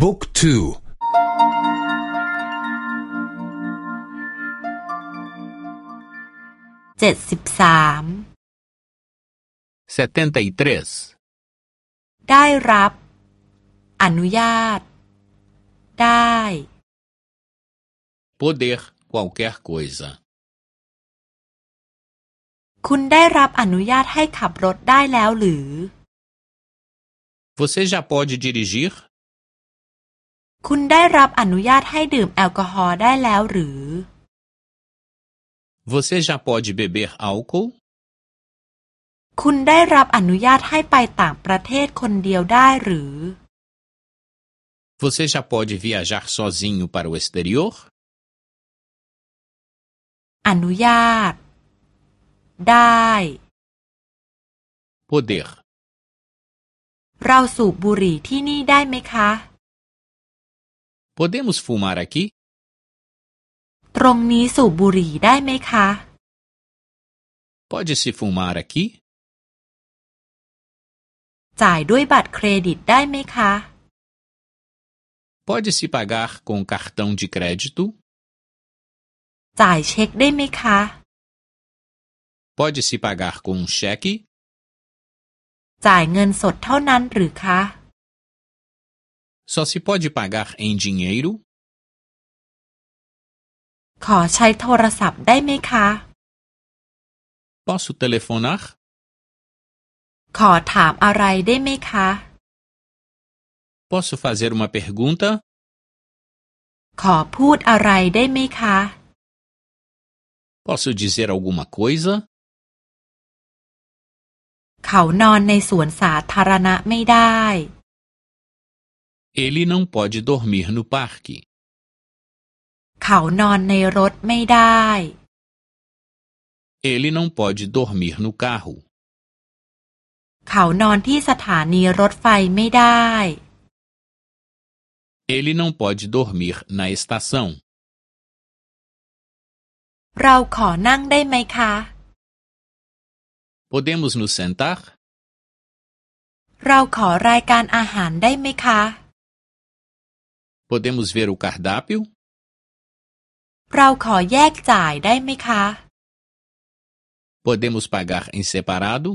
บุ๊กทูเจ็ดสิบสามได้รับ อนุญาต ได้ poder qualquer coisa คุณได้รับอนุญาตให้ขับรถได้แล้วหรือ Você já pode dirigir คุณได้รับอนุญาตให้ดื่มแอลกอฮอล์ได้แล้วหรือ Você já pode beber álcool คุณได้รับอนุญาตให้ไปต่างประเทศคนเดียวได้หรือ Você já pode viajar sozinho para o exterior อนุญาต ได้ poder เราสูบบุหรี่ที่นี่ได้ไหมคะ Podemos fumar aqui ตรงนี้สูบบุหรี่ได้ไหมคะ Pode-se fumar aqui จ่ายด้วยบัตรเครดิตได้ไหมคะ Pode-se pagar com cartão de crédito จ่ายเช็คได้ไหมคะ Pode-se pagar com um cheque จ่ายเงินสดเท่านั้นหรือคะ Só se pode pagar em dinheiro ขอใช้โทรศัพท์ได้ไหมคะ Posso telefonar ขอถามอะไรได้ไหมคะ Posso fazer uma pergunta ขอพูดอะไรได้ไหมคะ Posso dizer alguma coisa เขานอนในสวนสาธารณะไม่ได้ Ele não pode dormir no parque เขานอนในรถไม่ได้ Ele não pode dormir no carro เขานอนที่สถานีรถไฟไม่ได้ Ele não pode dormir na estação เราขอนั่งได้ไหมคะ Podemos nos sentar เราขอรายการอาหารได้ไหมคะ Podemos ver o cardápio เราขอแยกจ่ายได้ไหมคะ Podemos pagar em separado